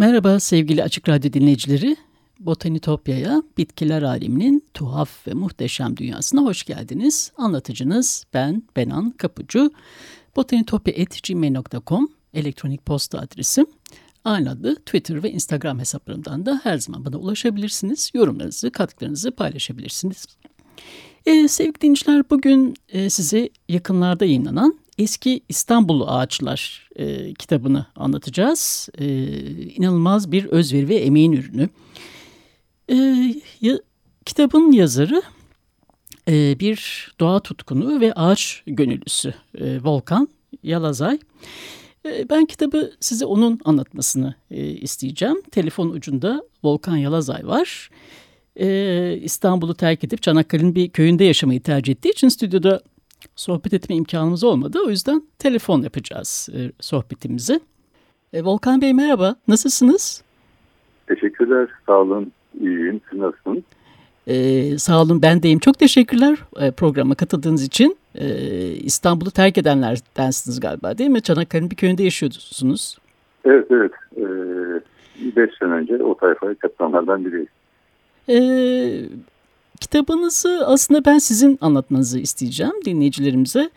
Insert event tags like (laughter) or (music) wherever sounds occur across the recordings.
Merhaba sevgili Açık Radyo dinleyicileri. Botanitopya'ya, bitkiler aleminin tuhaf ve muhteşem dünyasına hoş geldiniz. Anlatıcınız ben Benan Kapucu. botanitopya.gmail.com elektronik posta adresim. Aynı adı Twitter ve Instagram hesaplarımdan da her zaman bana ulaşabilirsiniz. Yorumlarınızı, katkılarınızı paylaşabilirsiniz. Ee, sevgili dinleyiciler bugün e, size yakınlarda yayınlanan Eski İstanbul Ağaçlar e, kitabını anlatacağız. E, inanılmaz bir özveri ve emeğin ürünü. E, ya, kitabın yazarı e, bir doğa tutkunu ve ağaç gönüllüsü e, Volkan Yalazay. E, ben kitabı size onun anlatmasını e, isteyeceğim. Telefon ucunda Volkan Yalazay var. E, İstanbul'u terk edip Çanakkale'nin bir köyünde yaşamayı tercih ettiği için stüdyoda sohbet etme imkanımız olmadı. O yüzden telefon yapacağız e, sohbetimizi. E, Volkan Bey merhaba, nasılsınız? Teşekkürler, sağ olun, iyiyim. Siz nasılsınız? Ee, sağ olun ben deyim. Çok teşekkürler e, programa katıldığınız için. E, İstanbul'u terk edenlerdensiniz galiba değil mi? Çanakkale'nin bir köyünde yaşıyorsunuz. Evet evet. Ee, beş sene önce o tayfaya katılanlardan biriyim. Ee, kitabınızı aslında ben sizin anlatmanızı isteyeceğim dinleyicilerimize.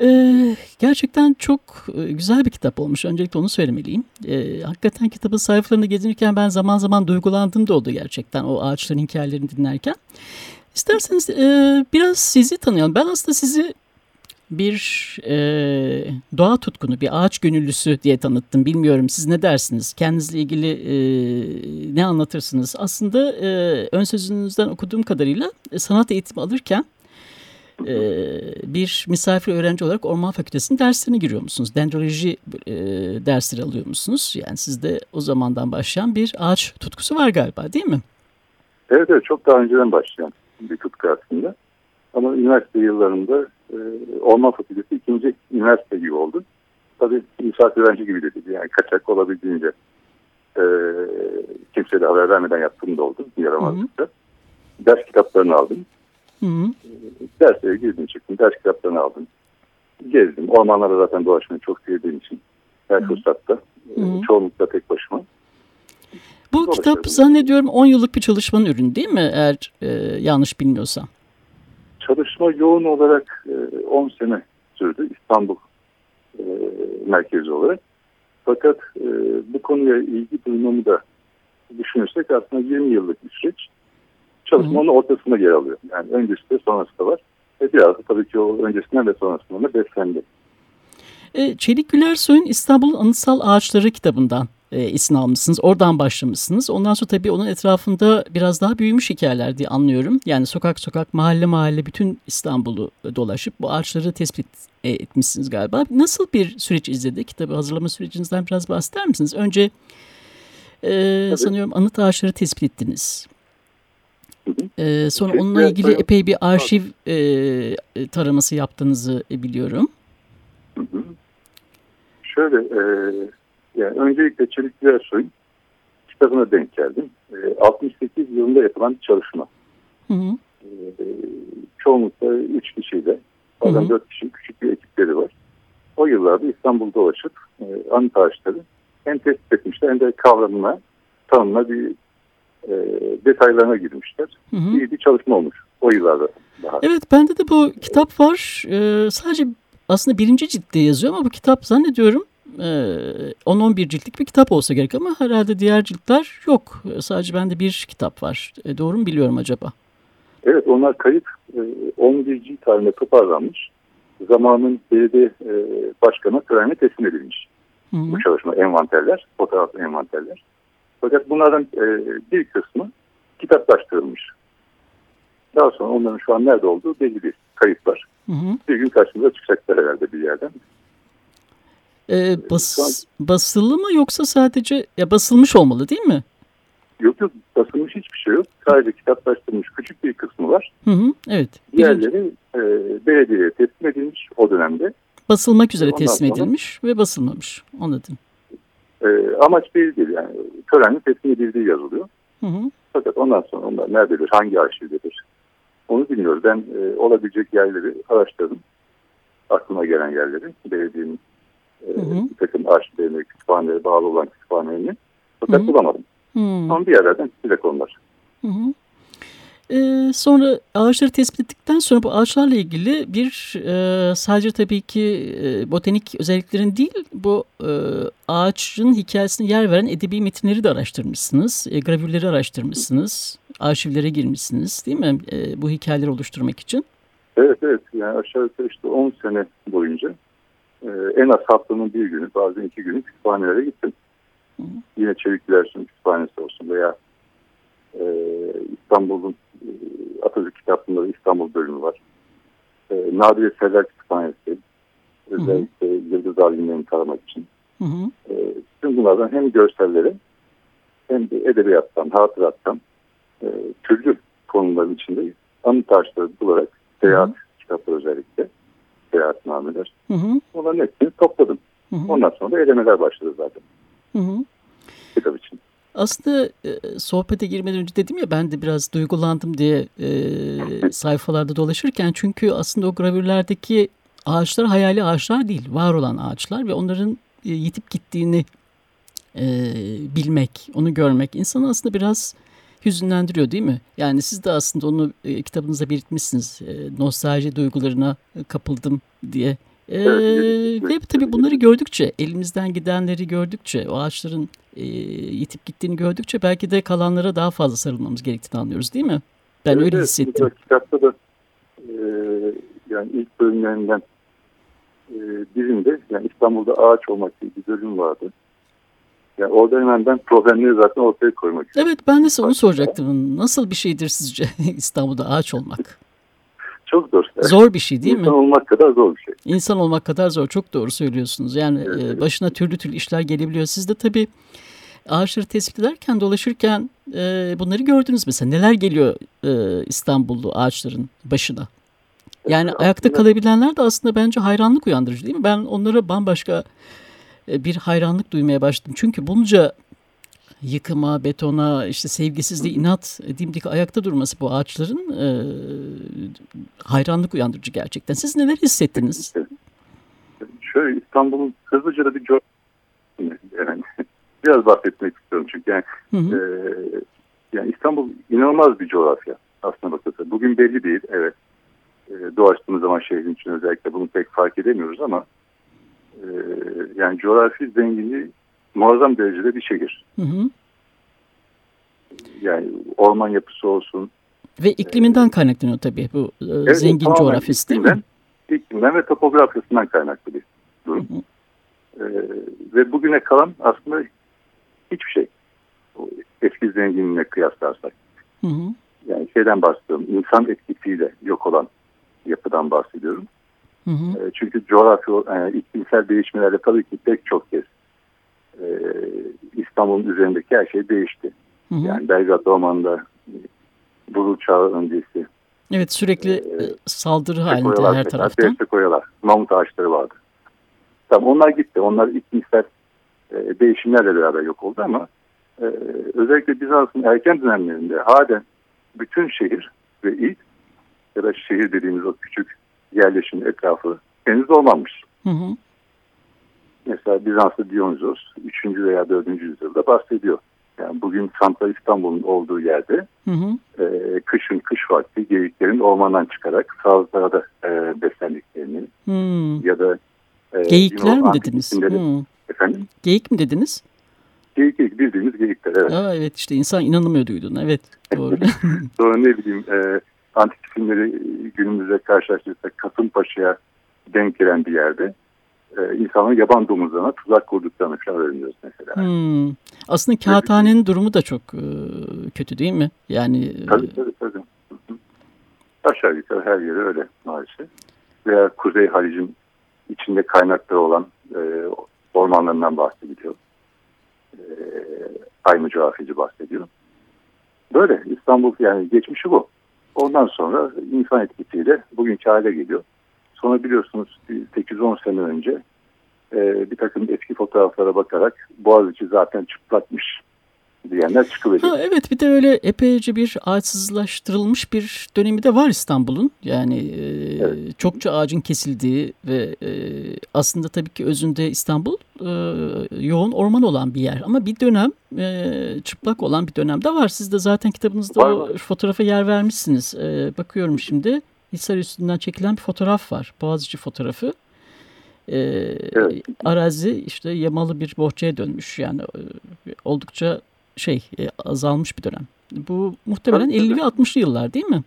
Ee, gerçekten çok e, güzel bir kitap olmuş. Öncelikle onu söylemeliyim. Ee, hakikaten kitabın sayfalarını gezinirken ben zaman zaman duygulandığım da oldu gerçekten o ağaçların hikayelerini dinlerken. İsterseniz e, biraz sizi tanıyalım. Ben aslında sizi bir e, doğa tutkunu, bir ağaç gönüllüsü diye tanıttım. Bilmiyorum siz ne dersiniz? Kendinizle ilgili e, ne anlatırsınız? Aslında e, ön sözünüzden okuduğum kadarıyla e, sanat eğitimi alırken e, bir misafir öğrenci olarak Orman Fakültesi'nin derslerine giriyor musunuz? Dendroloji e, dersleri alıyor musunuz? Yani sizde o zamandan başlayan bir ağaç tutkusu var galiba değil mi? Evet, evet çok daha önceden başlayan bir tutku aslında. Ama üniversite yıllarında e, Orman Fakültesi ikinci üniversite gibi oldu. Tabii misafir öğrenci gibi dedi. Yani kaçak olabildiğince e, kimseye de haber vermeden yaptığım da oldu. Yaramazlıkta. Ders kitaplarını aldım. Hı hı. Derslere girdim çıktım. Ders kitaplarını aldım. Gezdim. Ormanlarda zaten dolaşmayı çok sevdiğim için her hı. fırsatta. Hı. Çoğunlukla tek başıma. Bu kitap zannediyorum 10 yıllık bir çalışmanın ürünü değil mi? Eğer e, yanlış bilmiyorsam çalışma yoğun olarak 10 e, sene sürdü İstanbul e, merkezi olarak. Fakat e, bu konuya ilgi duymamı da düşünürsek aslında 20 yıllık bir süreç. Çalışmanın ortasında yer alıyor. Yani öncesi de sonrası da var. Ve biraz da tabii ki o öncesinden ve sonrasından da beslendi. Çelik Gülersoy'un İstanbul Anıtsal Ağaçları kitabından e, isim almışsınız. Oradan başlamışsınız. Ondan sonra tabii onun etrafında biraz daha büyümüş hikayeler diye anlıyorum. Yani sokak sokak, mahalle mahalle bütün İstanbul'u dolaşıp bu ağaçları tespit e, etmişsiniz galiba. Nasıl bir süreç izledi? Kitabı hazırlama sürecinizden biraz bahseder misiniz? Önce e, sanıyorum anıt ağaçları tespit ettiniz. Ee, sonra onunla ilgili epey bir arşiv e, taraması yaptığınızı biliyorum. Şöyle, e, yani öncelikle Çelik Gülersoy'un kitabına denk geldim. E, 68 yılında yapılan bir çalışma. Hı hı. E, çoğunlukla 3 kişiyle, bazen 4 kişi küçük bir ekipleri var. O yıllarda İstanbul'da dolaşıp e, anıt ağaçları hem tespit etmişler hem de kavramına, tanımına bir e, detaylarına girmişler. Hı hı. İyi bir çalışma olmuş o yıllarda. Daha. Evet bende de bu kitap var. Ee, sadece aslında birinci ciltte yazıyor ama bu kitap zannediyorum 10-11 ee, ciltlik bir kitap olsa gerek ama herhalde diğer ciltler yok. Sadece bende bir kitap var. E, doğru mu biliyorum acaba? Evet onlar kayıp 11 e, cilt halinde toparlanmış. Zamanın belediye e, başkanı törene teslim edilmiş. Hı -hı. Bu çalışma envanterler, fotoğraf envanterler. Fakat bunlardan e, bir kısmı kitaplaştırılmış. Daha sonra onların şu an nerede olduğu belli bir kayıt var. Hı hı. Bir gün karşımıza çıkacaklar herhalde bir yerden. Ee, bas, basılı mı yoksa sadece ya basılmış olmalı değil mi? Yok yok basılmış hiçbir şey yok. Sadece kitaplaştırılmış küçük bir kısmı var. Hı hı, evet. Diğerleri e, belediyeye teslim edilmiş o dönemde. Basılmak üzere Ondan teslim sonra, edilmiş ve basılmamış. Anladım. E, amaç belli değil yani. Törenle teslim edildiği yazılıyor. Hı hı. Fakat ondan sonra onlar nerededir, hangi arşivdedir onu bilmiyoruz. Ben e, olabilecek yerleri araştırdım. Aklıma gelen yerleri. Belediyenin e, hı hı. bir takım arşivlerine, kütüphanelere bağlı olan kütüphanelerini. Fakat hı hı. bulamadım. Hı. Ama bir yerlerden çıkacak onlar. Hı hı. Ee, sonra ağaçları tespit ettikten sonra bu ağaçlarla ilgili bir e, sadece tabii ki e, botanik özelliklerin değil bu e, ağaçın hikayesine yer veren edebi metinleri de araştırmışsınız. E, gravürleri araştırmışsınız. Arşivlere girmişsiniz değil mi e, bu hikayeleri oluşturmak için? Evet evet yani aşağı yukarı işte 10 sene boyunca e, en az haftanın bir günü bazen iki günü kütüphanelere gittim. Hı. Yine Çevik Gülersin Kütüphanesi olsun veya e, İstanbul'un e, Atatürk kitaplarında İstanbul bölümü var. E, Nadir Eserler Kütüphanesi özellikle Yıldız alimlerini taramak için. Hı hı. E, tüm bunlardan hem görselleri hem de edebiyattan, hatırattan e, türlü konuların içinde anı taşları bularak seyahat kitapları özellikle seyahatnameler. Hı hı. Onların hepsini topladım. Hı hı. Ondan sonra da elemeler başladı zaten. Hı hı. Kitap için. Aslında e, sohbete girmeden önce dedim ya ben de biraz duygulandım diye e, (laughs) sayfalarda dolaşırken çünkü aslında o gravürlerdeki ağaçlar hayali ağaçlar değil var olan ağaçlar ve onların e, yitip gittiğini e, bilmek onu görmek insanı aslında biraz hüzünlendiriyor değil mi? Yani siz de aslında onu e, kitabınıza belirtmişsiniz e, nostalji duygularına kapıldım diye. Ee, ve tabii bunları gördükçe, elimizden gidenleri gördükçe, o ağaçların e, yitip gittiğini gördükçe belki de kalanlara daha fazla sarılmamız gerektiğini anlıyoruz değil mi? Ben evet, öyle hissettim. Evet, kitapta da e, yani ilk bölümlerinden e, birinde yani İstanbul'da ağaç olmak diye bir bölüm vardı. Yani orada hemen ben problemleri zaten ortaya koymak istedim. Evet ben de onu soracaktım. Nasıl bir şeydir sizce (laughs) İstanbul'da ağaç olmak? (laughs) Çok zor. Zor bir şey değil İnsan mi? İnsan olmak kadar zor bir şey. İnsan olmak kadar zor. Çok doğru söylüyorsunuz. Yani evet, evet. başına türlü türlü işler gelebiliyor. Siz de tabii ağaçları tespit ederken dolaşırken e, bunları gördünüz mesela. Neler geliyor e, İstanbullu ağaçların başına? Yani evet, ayakta kalabilenler de aslında bence hayranlık uyandırıcı değil mi? Ben onlara bambaşka e, bir hayranlık duymaya başladım. Çünkü bunca yıkıma, betona, işte sevgisizliği, inat, dimdik ayakta durması bu ağaçların e, hayranlık uyandırıcı gerçekten. Siz neler hissettiniz? Şöyle İstanbul'un hızlıca da bir yani, (laughs) biraz bahsetmek istiyorum çünkü yani, hı hı. E, yani İstanbul inanılmaz bir coğrafya aslında bakılırsa. Bugün belli değil evet. E, dolaştığımız zaman şehrin için özellikle bunu pek fark edemiyoruz ama e, yani coğrafi zenginliği muazzam derecede bir şehir. Hı hı. Yani orman yapısı olsun. Ve ikliminden kaynaklanıyor tabii bu e, evet, zengin coğrafyası değil mi? İklimden ve topografyasından kaynaklı bir durum. Hı hı. Ee, ve bugüne kalan aslında hiçbir şey. O eski zenginliğine kıyaslarsak. Hı hı. Yani şeyden bahsediyorum, insan etkisiyle yok olan yapıdan bahsediyorum. Hı hı. E, çünkü coğrafya, e, iklimsel değişmelerle tabii ki pek çok kez e, İstanbul'un üzerindeki her şey değişti. Hı hı. Yani Belgrad Ormanı'nda buzul çağı öncesi. Evet sürekli e, saldırı halinde her taraftan. Destek koyalar, mamut ağaçları vardı. Tamam onlar gitti. Onlar iklimsel e, değişimlerle beraber yok oldu ama e, özellikle Bizans'ın erken dönemlerinde halen bütün şehir ve il ya da şehir dediğimiz o küçük yerleşim etrafı henüz olmamış. Hı hı. Mesela Bizanslı Dionysos 3. veya 4. yüzyılda bahsediyor. Yani bugün Santa İstanbul'un olduğu yerde hı hı. E, kışın kış vakti geyiklerin ormandan çıkarak sazlarda e, beslendiklerini hmm. ya da e, Geyikler mi dediniz? Efendim? Geyik mi dediniz? Geyik, geyik bildiğimiz geyikler evet. Aa, evet işte insan inanamıyor duydun evet doğru. (laughs) Sonra ne bileyim e, antik filmleri günümüzde karşılaştırırsak Kasımpaşa'ya denk gelen bir yerde e, insanların yaban domuzlarına tuzak kurduklarını falan öğreniyoruz mesela. Hmm. Aslında kağıthanenin durumu da çok e, kötü değil mi? Yani e, Tabii tabii tabii. Aşağı yukarı her yeri öyle maalesef. Veya Kuzey Halic'in içinde kaynakları olan e, ormanlarından bahsediliyor. E, aynı coğrafyacı bahsediyor. Böyle İstanbul yani geçmişi bu. Ondan sonra insan etkisiyle bugünkü hale geliyor. Sonra biliyorsunuz 8-10 sene önce e, bir takım eski fotoğraflara bakarak Boğaziçi zaten çıplakmış diyenler çıkıveriyor. Ha, evet bir de öyle epeyce bir ağaçsızlaştırılmış bir dönemi de var İstanbul'un. Yani e, evet. çokça ağacın kesildiği ve e, aslında tabii ki özünde İstanbul e, yoğun orman olan bir yer. Ama bir dönem e, çıplak olan bir dönem de var. Siz de zaten kitabınızda var, o var. fotoğrafa yer vermişsiniz. E, bakıyorum şimdi Hisar üstünden çekilen bir fotoğraf var. Boğaziçi fotoğrafı. E, evet. Arazi işte yamalı bir bohçaya dönmüş. Yani e, oldukça şey e, azalmış bir dönem. Bu muhtemelen tabii, 50 tabii. ve 60'lı yıllar değil mi?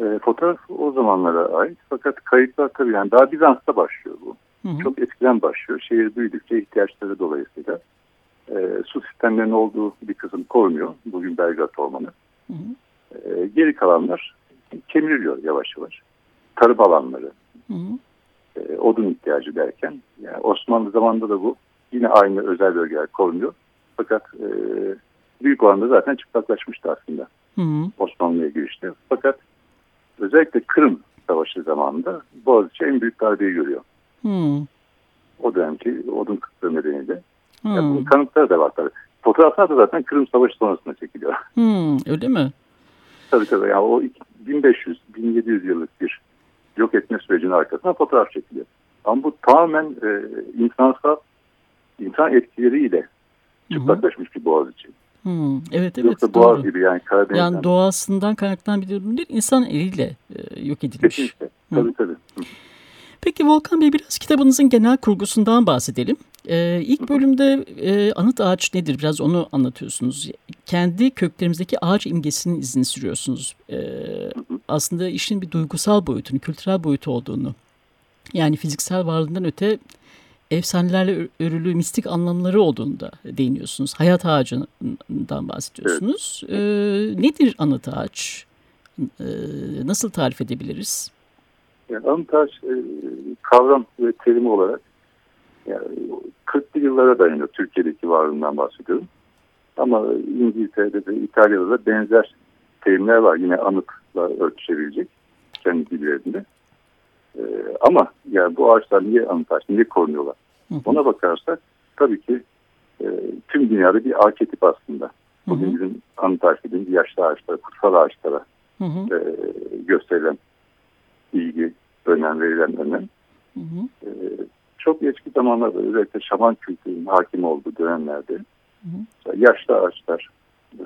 E, fotoğraf o zamanlara ait fakat kayıtlar tabii yani daha Bizans'ta başlıyor bu. Hı hı. Çok eskiden başlıyor. Şehir büyüdükçe ihtiyaçları dolayısıyla e, su sistemlerinin olduğu bir kısım korunuyor. Bugün Belgrad Ormanı. Hı hı. E, geri kalanlar kemiriliyor yavaş yavaş. Tarım alanları, hı hı. E, odun ihtiyacı derken yani Osmanlı zamanında da bu yine aynı özel bölgeler korunuyor. Fakat e, büyük oranda zaten çıplaklaşmıştı aslında Osmanlı'ya girişte. Fakat özellikle Kırım Savaşı zamanında Boğaziçi en büyük darbeyi görüyor. Hı. O dönemki odun kıtlığı nedeniyle. Hı. Yani bunun kanıtları da var tabii. Fotoğraflar da zaten Kırım Savaşı sonrasında çekiliyor. Hı, öyle mi? Tabii tabii. Yani o 1500-1700 yıllık bir yok etme sürecinin arkasına fotoğraf çekiliyor. Ama bu tamamen e, insansal insan etkileriyle çıplaklaşmış bir boğaz için. Hmm, evet evet Yoksa doğru. boğaz gibi yani Karadeniz'den. Yani doğasından kaynaklanan bir durum değil. İnsan eliyle e, yok edilmiş. Kesinlikle. Tabii Hı. tabii. Peki Volkan Bey biraz kitabınızın genel kurgusundan bahsedelim. Ee, ilk bölümde e, anıt ağaç nedir? Biraz onu anlatıyorsunuz. Kendi köklerimizdeki ağaç imgesinin izini sürüyorsunuz. Ee, aslında işin bir duygusal boyutunu, kültürel boyutu olduğunu. Yani fiziksel varlığından öte efsanelerle örülü mistik anlamları olduğunda değiniyorsunuz. Hayat ağacından bahsediyorsunuz. Evet. Ee, nedir anıt ağaç? Ee, nasıl tarif edebiliriz? Yani anıt ağaç e, kavram ve terim olarak yani 40'lı yıllara dayanıyor. Türkiye'deki varlığından bahsediyorum. Ama İngiltere'de de İtalya'da da benzer terimler var. Yine anıtla ölçüşebilecek kendi dillerinde. Ee, ama yani bu ağaçlar niye anıt ağaç, niye korunuyorlar? Hı hı. Ona bakarsak tabii ki e, tüm dünyada bir arketip aslında. Bugün hı hı. bizim anıt yaşlı ağaçlara, kutsal ağaçlara hı hı. E, gösterilen ilgi, önem verilen önem. Hı hı. E, çok eski zamanlarda özellikle şaman kültürünün hakim olduğu dönemlerde hı hı. yaşlı ağaçlar, e,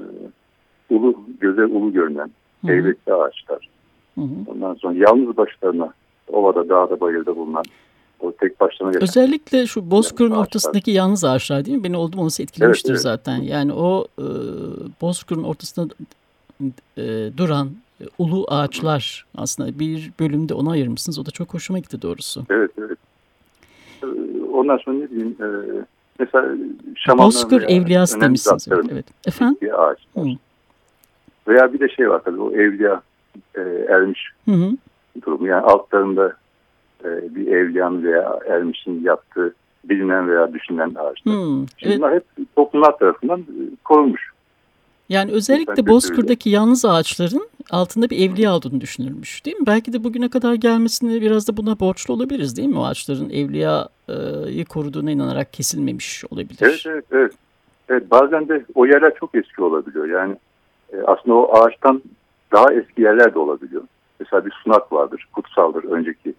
ulu göze ulu görünen heybetli ağaçlar, hı hı. ondan sonra yalnız başlarına ovada, dağda, bayırda bulunan o tek başına yaşayan. Özellikle şu Bozkır'ın yani ortasındaki yalnız ağaçlar değil mi? Beni oldum olası etkilemiştir evet, evet. zaten. Yani o e, Bozkır'ın ortasında e, duran e, ulu ağaçlar aslında bir bölümde ona ayırmışsınız. O da çok hoşuma gitti doğrusu. Evet evet. E, ondan sonra ne diyeyim e, mesela şamanlar Bozkır evliyası demişsiniz. Evet. evet. Efendim? Bir ağaç Veya bir de şey var tabii o evliya e, ermiş hı hı. durumu. Yani altlarında e, bir evliyan veya ermişin yaptığı bilinen veya düşünülen ağaçlar. Hmm, evet. Bunlar hep toplumlar tarafından e, korunmuş. Yani özellikle Bozkır'daki yalnız ağaçların altında bir evliya olduğunu düşünülmüş değil mi? Belki de bugüne kadar gelmesini biraz da buna borçlu olabiliriz değil mi? O ağaçların evliyayı koruduğuna inanarak kesilmemiş olabilir. Evet, evet, evet. evet bazen de o yerler çok eski olabiliyor. Yani e, aslında o ağaçtan daha eski yerler de olabiliyor. Mesela bir sunak vardır, kutsaldır önceki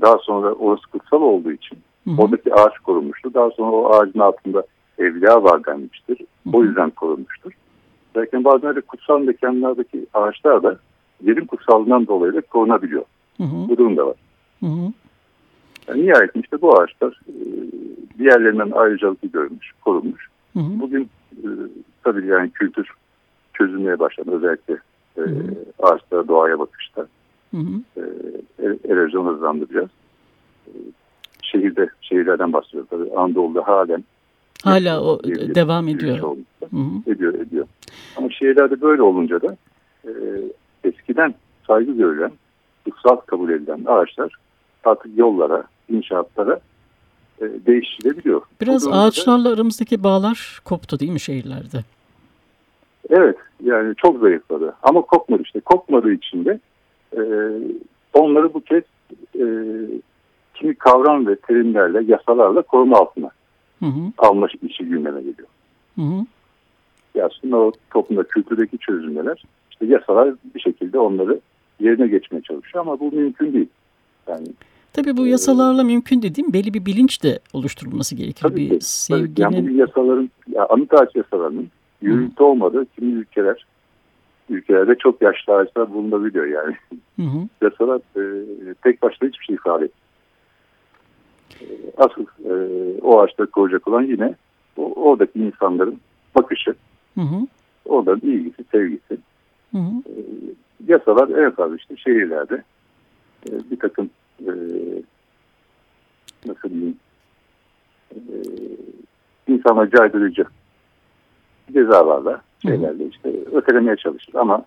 daha sonra orası kutsal olduğu için hı hı. oradaki ağaç korunmuştur. Daha sonra o ağacın altında evliya var denmiştir. Hı hı. O yüzden korunmuştur. Lakin bazen öyle kutsal mekanlardaki ağaçlar da yerin kutsallığından dolayı da korunabiliyor. Hı hı. Bu durum da var. Hı hı. Yani nihayet işte bu ağaçlar e, diğerlerinden ayrıcalıklı görmüş, korunmuş. Hı hı. Bugün e, tabii yani kültür çözülmeye başladı. Özellikle e, ağaçlara, doğaya bakışta. Hı hı. E, erozyon hızlandıracağız. şehirde şehirlerden bahsediyor. Tabii Anadolu'da halen hala o devam ediyor. Hı hı. Ediyor, ediyor. Ama şehirlerde böyle olunca da e, eskiden saygı görülen, kutsal kabul edilen ağaçlar artık yollara, inşaatlara e, değiştirilebiliyor. Biraz ağaçlarla aramızdaki bağlar koptu değil mi şehirlerde? Evet yani çok zayıfladı ama kopmadı işte. Kopmadığı için de e, onları bu kez e, kimi kavram ve terimlerle, yasalarla koruma altına hı hı. alma işi gündeme geliyor. Hı hı. Aslında o toplumda kültürdeki çözümler işte yasalar bir şekilde onları yerine geçmeye çalışıyor ama bu mümkün değil. Yani Tabii bu yasalarla ee, mümkün dediğim belli bir bilinç de oluşturulması gerekir. Tabii bir ki. Sevginin... Yani bu yasaların, ya anıt ağaç yasalarının yürürlükte olmadığı kimi ülkeler, ülkelerde çok yaşlı ağaçlar bulunabiliyor yani. Hı hı. (laughs) Yasalar e, tek başına hiçbir şey ifade etmiyor. E, asıl e, o ağaçları koruyacak olan yine o, oradaki insanların bakışı, hı hı. onların ilgisi, sevgisi. Hı hı. E, yasalar en fazla işte şehirlerde e, bir takım e, nasıl diyeyim e, insana caydırıcı cezalarla şeylerle işte ötelemeye çalışır ama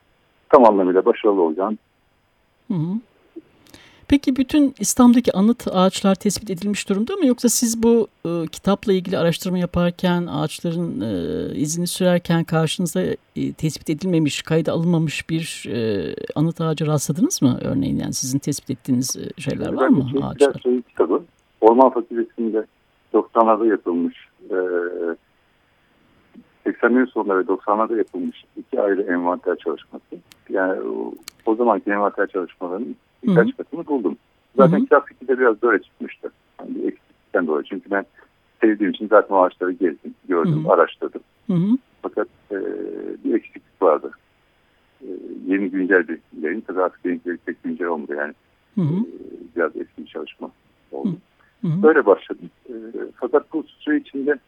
tam anlamıyla başarılı olacağını hı hı. Peki bütün İslam'daki anıt ağaçlar tespit edilmiş durumda mı? Yoksa siz bu e, kitapla ilgili araştırma yaparken, ağaçların e, izini sürerken karşınıza e, tespit edilmemiş, kayda alınmamış bir e, anıt ağacı rastladınız mı? Örneğin yani sizin tespit ettiğiniz e, şeyler var mı? Şey, ağaçlar? Şey kitabı, Orman Fakültesi'nde 90'larda yapılmış, e, 80'lerin sonları ve 90'larda yapılmış iki ayrı envanter çalışması. Yani o, zamanki envanter çalışmalarının birkaç Hı -hı. katını buldum. Zaten kitap fikri biraz böyle çıkmıştı. Yani bir eksiklikten dolayı. Çünkü ben sevdiğim için zaten o ağaçları gezdim, gördüm, Hı -hı. araştırdım. Hı -hı. Fakat e, bir eksiklik vardı. E, yeni güncel bir yayın. Tabii artık benimkileri pek güncel olmadı yani. Hı -hı. E, biraz eski bir çalışma oldu. Hı -hı. Böyle başladım. E, fakat bu süre içinde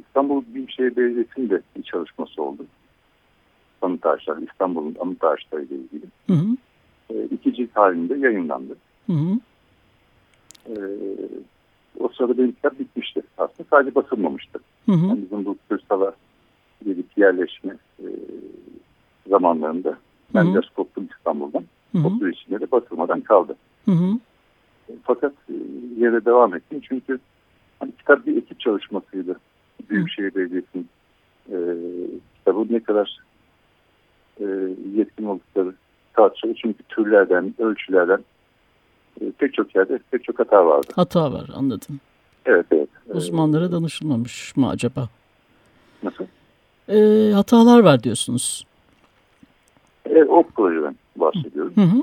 İstanbul Büyükşehir Belediyesi'nin de bir çalışması oldu. Anıt ağaçlar, İstanbul'un anıt ağaçları ile ilgili. Hı hı e, iki cilt halinde yayınlandı. Hı hı. E, o sırada benim kitap bitmişti aslında. Sadece basılmamıştı. Hı hı. Yani bizim bu Kırsal'a gelip yerleşme e, zamanlarında ben hı hı. biraz koptum İstanbul'dan. Hı hı. O süre içinde de basılmadan kaldı. Hı hı. Fakat e, yere devam ettim çünkü hani, kitap bir ekip çalışmasıydı. Büyükşehir Belediyesi'nin e, kitabı ne kadar e, yetkin oldukları tartışılır. Çünkü türlerden, ölçülerden e, pek çok yerde pek çok hata vardı. Hata var anladım. Evet evet. E, Uzmanlara danışılmamış mı acaba? Nasıl? E, hatalar var diyorsunuz. Evet, o projeden bahsediyorum. Hı hı.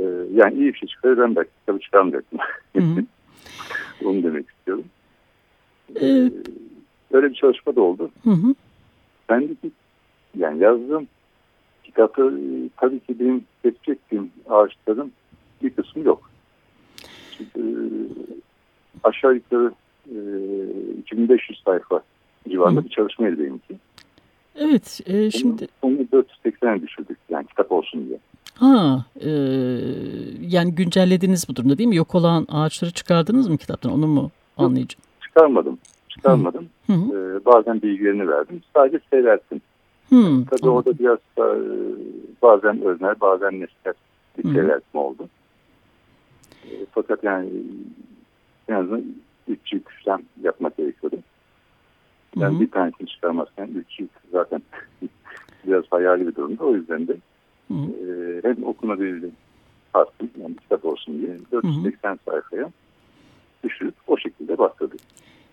E, yani iyi bir şey çıkar ben belki kitabı çıkarmayacaktım. (laughs) Onu demek istiyorum. Ee, Öyle bir çalışma da oldu. Hı hı. Ben de yani yazdığım kitapta tabii ki benim tespit ettiğim ağaçların bir kısmı yok. Çünkü e, aşağı yukarı e, 2500 sayfa civarında Hı. bir çalışmaydı benimki. Evet, e, şimdi... Onu, onu 480'e düşürdük yani kitap olsun diye. Ha, e, yani güncellediniz bu durumda değil mi? Yok olan ağaçları çıkardınız mı kitaptan? Onu mu anlayacağım? Yok, çıkarmadım. Çıkarmadım. Hı hı. E, bazen bilgilerini verdim. Sadece seyrettim. Tabii anladım. orada biraz e, bazen öznel bazen nesnel bir seyreltme oldu. E, fakat yani en azından üç cilt işlem yapmak gerekiyordu. Yani hmm. bir tanesini çıkarmazken üç cilt zaten (laughs) biraz hayali bir durumda. O yüzden de hmm. e, hem okunabilir harfim yani kitap olsun diye 480 hmm. sayfaya düşürüp o şekilde başladık.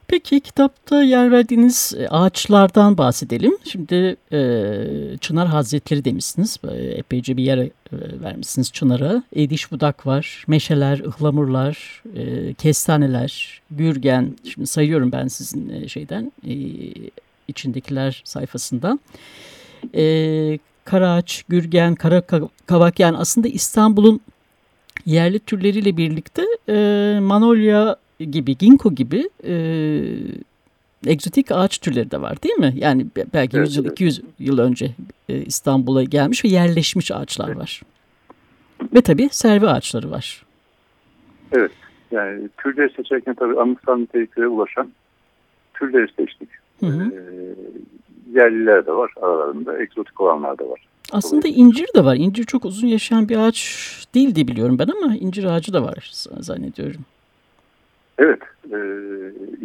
Peki kitapta yer verdiğiniz e, ağaçlardan bahsedelim. Şimdi e, Çınar Hazretleri demişsiniz. E, epeyce bir yer e, vermişsiniz Çınar'a. Ediş budak var, meşeler, ıhlamurlar, e, kestaneler, gürgen. Şimdi sayıyorum ben sizin e, şeyden e, içindekiler sayfasında. E, karaağaç, gürgen, kara kavak yani aslında İstanbul'un yerli türleriyle birlikte e, manolya gibi, ginkgo gibi e, egzotik ağaç türleri de var değil mi? Yani belki evet, 100 yıl, evet. 200 yıl önce e, İstanbul'a gelmiş ve yerleşmiş ağaçlar var. Ve tabii servi ağaçları var. Evet. Yani türleri seçerken tabii anıtsal niteliklere ulaşan türleri seçtik. Hı hı. Ee, yerliler de var aralarında, egzotik olanlar da var. Aslında incir de var. İncir çok uzun yaşayan bir ağaç değil diye biliyorum ben ama incir ağacı da var zannediyorum. Evet, e,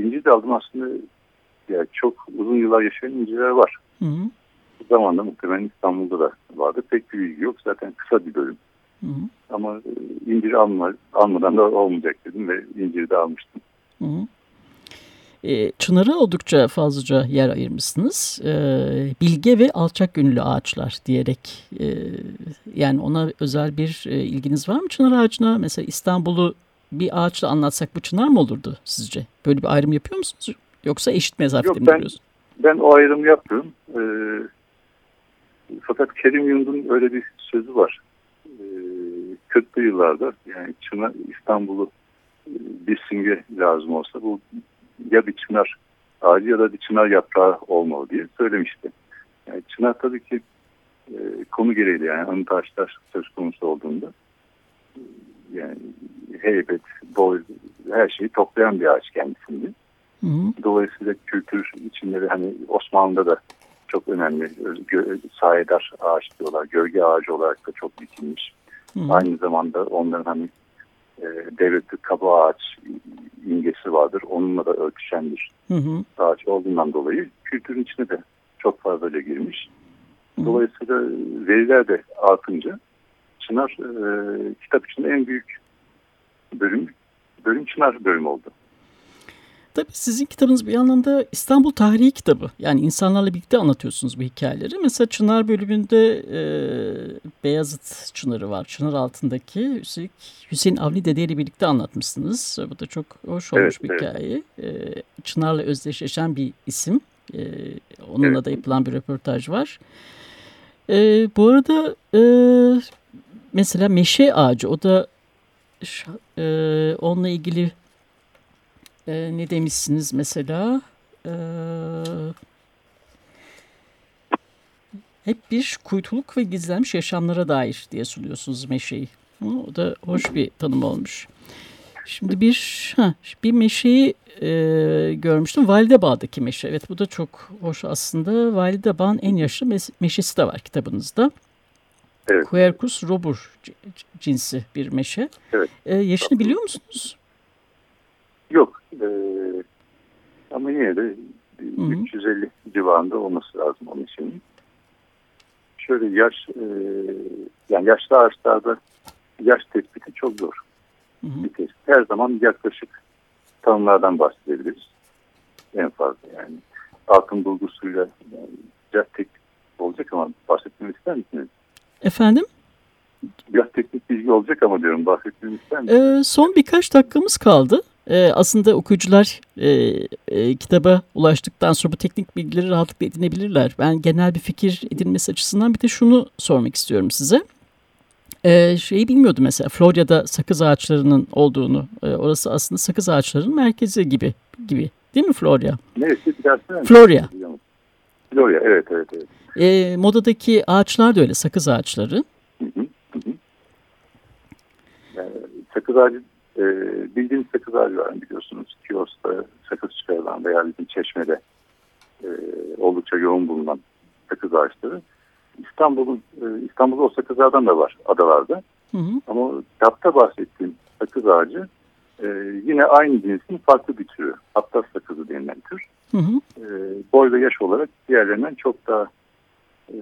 incir de aldım aslında yani çok uzun yıllar yaşayan incirler var. Hı hı. Bu zamanda muhtemelen İstanbul'da da vardı. Pek bir bilgi yok. Zaten kısa bir bölüm. Hı hı. Ama e, incir alma, almadan da olmayacak dedim ve inciri de almıştım. Hı hı. E, Çınar'a oldukça fazlaca yer ayırmışsınız. E, bilge ve alçak gönüllü ağaçlar diyerek e, yani ona özel bir e, ilginiz var mı Çınar ağacına? Mesela İstanbul'u bir ağaçla anlatsak bu çınar mı olurdu sizce? Böyle bir ayrım yapıyor musunuz? Yoksa eşit mesafede mi ben-? Ben o ayrımı yapmıyorum. Ee, fakat Kerim Yund'un öyle bir sözü var. Ee, kötü yıllarda yani Çınar, İstanbul'u e, bir simge lazım olsa bu ya bir çınar ağacı ya da bir çınar yaprağı olmalı diye söylemişti. Yani çınar tabii ki e, konu gereği yani anı taşlar söz konusu olduğunda yani heybet, boy her şeyi toplayan bir ağaç kendisinde. Hı hı. Dolayısıyla kültür içinde de hani Osmanlı'da da çok önemli sayedar ağaç diyorlar. Gölge ağacı olarak da çok dikilmiş. Hı hı. Aynı zamanda onların hani e, devletli kaba ağaç imgesi vardır. Onunla da örtüşen bir Hı hı. ağaç olduğundan dolayı kültürün içine de çok fazlaca girmiş. Dolayısıyla veriler de artınca Çınar e, kitap içinde en büyük bölüm bölüm Çınar bölümü oldu. Tabii sizin kitabınız bir anlamda İstanbul tarihi kitabı. Yani insanlarla birlikte anlatıyorsunuz bu hikayeleri. Mesela Çınar bölümünde e, Beyazıt Çınarı var. Çınar altındaki Hüseyin, Hüseyin Avni Dede ile birlikte anlatmışsınız. Bu da çok hoş olmuş Evet, bir evet. hikaye. E, Çınar'la özdeşleşen bir isim. E, onunla Evet. da yapılan bir röportaj var. E, bu arada e, mesela meşe ağacı o da e, onunla ilgili e, ne demişsiniz mesela? E, hep bir kuytuluk ve gizlenmiş yaşamlara dair diye sunuyorsunuz meşeyi. O da hoş bir tanım olmuş. Şimdi bir ha, bir meşeyi e, görmüştüm. Validebağ'daki meşe. Evet bu da çok hoş aslında. Validebağ'ın en yaşlı meşesi de var kitabınızda. Evet. Quercus robur cinsi bir meşe. Evet. E, yaşını biliyor musunuz? Yok. E, ama yine de Hı hı. 350 civarında olması lazım onun için. Şöyle yaş e, yani yaşlı ağaçlarda yaş tespiti çok zor. Hı hı. Bir tespit. Her zaman yaklaşık tanımlardan bahsedebiliriz. En fazla yani. Altın bulgusuyla yani, olacak ama bahsetmemi ister misiniz? Efendim? Biraz teknik bilgi olacak ama diyorum bahsetmemi ister misiniz? Ee, son birkaç dakikamız kaldı. Ee, aslında okuyucular e, e, kitaba ulaştıktan sonra bu teknik bilgileri rahatlıkla edinebilirler. Ben genel bir fikir edinmesi açısından bir de şunu sormak istiyorum size. Ee, şeyi bilmiyordum mesela Florya'da sakız ağaçlarının olduğunu. Ee, orası aslında sakız ağaçlarının merkezi gibi gibi. Değil mi Florya? Neresi bir daha söyler misiniz? Florya. Evet evet evet. Ee, modadaki ağaçlar da öyle sakız ağaçları. Hı hı, hı hı. Yani sakız ağacı e, bildiğiniz sakız ağacı var biliyorsunuz. Kiosk'ta sakız çıkarılan veya bizim çeşmede e, oldukça yoğun bulunan sakız ağaçları. İstanbul'un e, İstanbul'da o sakız ağaçlardan da var adalarda. Hı hı. Ama kitapta bahsettiğim sakız ağacı e, yine aynı cinsin farklı bir türü. Atlas sakızı denilen tür. Hı hı. E, boy ve yaş olarak diğerlerinden çok daha e,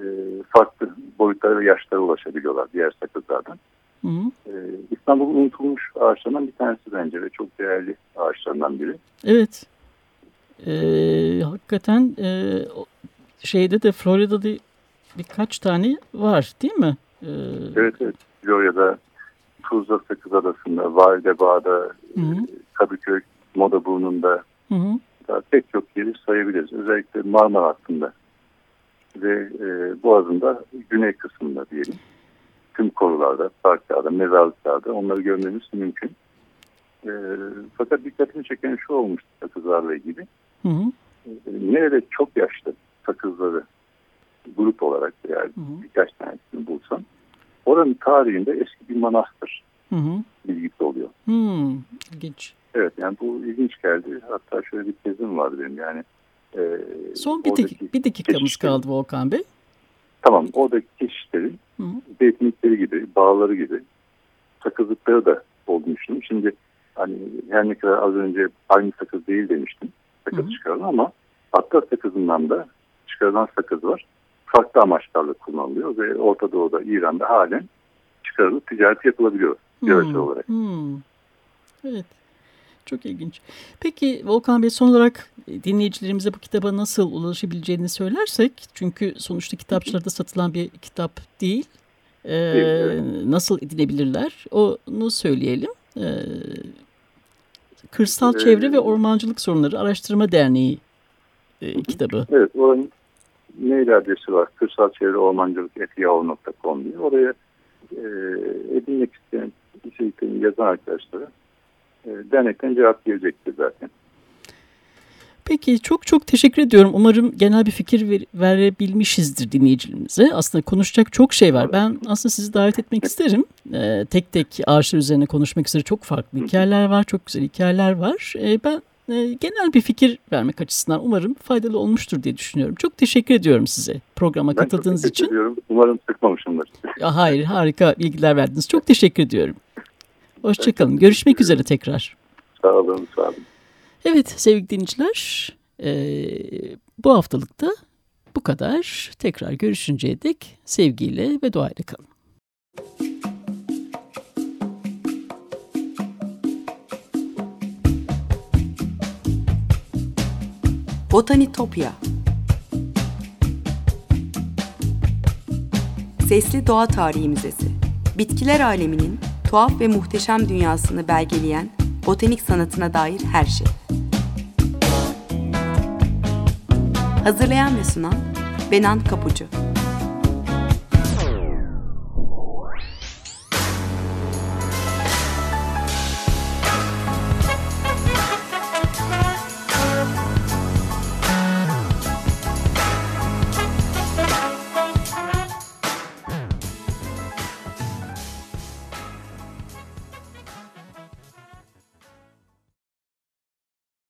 farklı boyutlara ve yaşlara ulaşabiliyorlar diğer sakızlardan. Hı hı. Ee, İstanbul'un unutulmuş ağaçlarından bir tanesi bence ve çok değerli ağaçlarından biri. Evet. Ee, hakikaten e, şeyde de Florida'da birkaç tane var değil mi? Ee, Evet evet. Florya'da, Tuzla Sakız Adası'nda, Validebağ'da, e, Kadıköy, Modaburnu'nda Hı hı. Daha pek çok yeri sayabiliriz. Özellikle Marmara hattında ve e, Boğaz'ın güney kısmında diyelim. Tüm korularda, parklarda, mezarlıklarda onları görmemiz mümkün. E, fakat dikkatimi çeken şu olmuştu sakızlarla ilgili. Hı hı. nerede çok yaşlı sakızları grup olarak yani Hı hı. birkaç tanesini bulsam oranın tarihinde eski bir manastır Hı hı. bilgisi oluyor. Hmm, ilginç. Evet yani bu ilginç geldi. Hatta şöyle bir tezim var benim yani. E, Son bir, dak bir dakikamız kaldı Volkan Bey. Tamam oradaki keşişlerin zeytinlikleri gibi, bağları gibi sakızlıkları da olduğunu düşündüm. Şimdi hani her ne kadar az önce aynı sakız değil demiştim. Sakız çıkarılan ama hatta sakızından da çıkarılan sakız var. Farklı amaçlarla kullanılıyor ve Orta Doğu'da, İran'da halen çıkarılıp ticaret yapılabiliyor. Hmm. olarak. Hmm. Evet. Çok ilginç. Peki Volkan Bey son olarak dinleyicilerimize bu kitaba nasıl ulaşabileceğini söylersek çünkü sonuçta kitapçılarda satılan bir kitap değil. Ee, nasıl edinebilirler onu söyleyelim. Ee, Kırsal ee, Çevre ve Ormancılık Sorunları Araştırma Derneği e, kitabı. Evet, oranın mail adresi var. Kırsal Çevre Ormancılık etiyahoo.com diye. Oraya e, edinmek isteyen içeriklerini yazan arkadaşlara e, dernekten cevap gelecektir zaten. Peki çok çok teşekkür ediyorum. Umarım genel bir fikir ver, verebilmişizdir dinleyicilerimize. Aslında konuşacak çok şey var. Ben aslında sizi davet etmek isterim. Ee, tek tek ağaçlar üzerine konuşmak üzere çok farklı hikayeler var. Çok güzel hikayeler var. Ee, ben e, genel bir fikir vermek açısından umarım faydalı olmuştur diye düşünüyorum. Çok teşekkür ediyorum size programa ben katıldığınız için. Ediyorum. Umarım sıkmamışımdır. Ya, hayır harika bilgiler verdiniz. Çok teşekkür ediyorum. Hoşçakalın. Görüşmek üzere tekrar. Sağ olun, sağ olun. Evet sevgili dinleyiciler, e, bu haftalıkta bu kadar. Tekrar görüşünceye dek sevgiyle ve duayla kalın. Botanitopya Sesli Doğa Tarihi Müzesi Bitkiler aleminin tuhaf ve muhteşem dünyasını belgeleyen botanik sanatına dair her şey. Hazırlayan ve sunan Benan Kapucu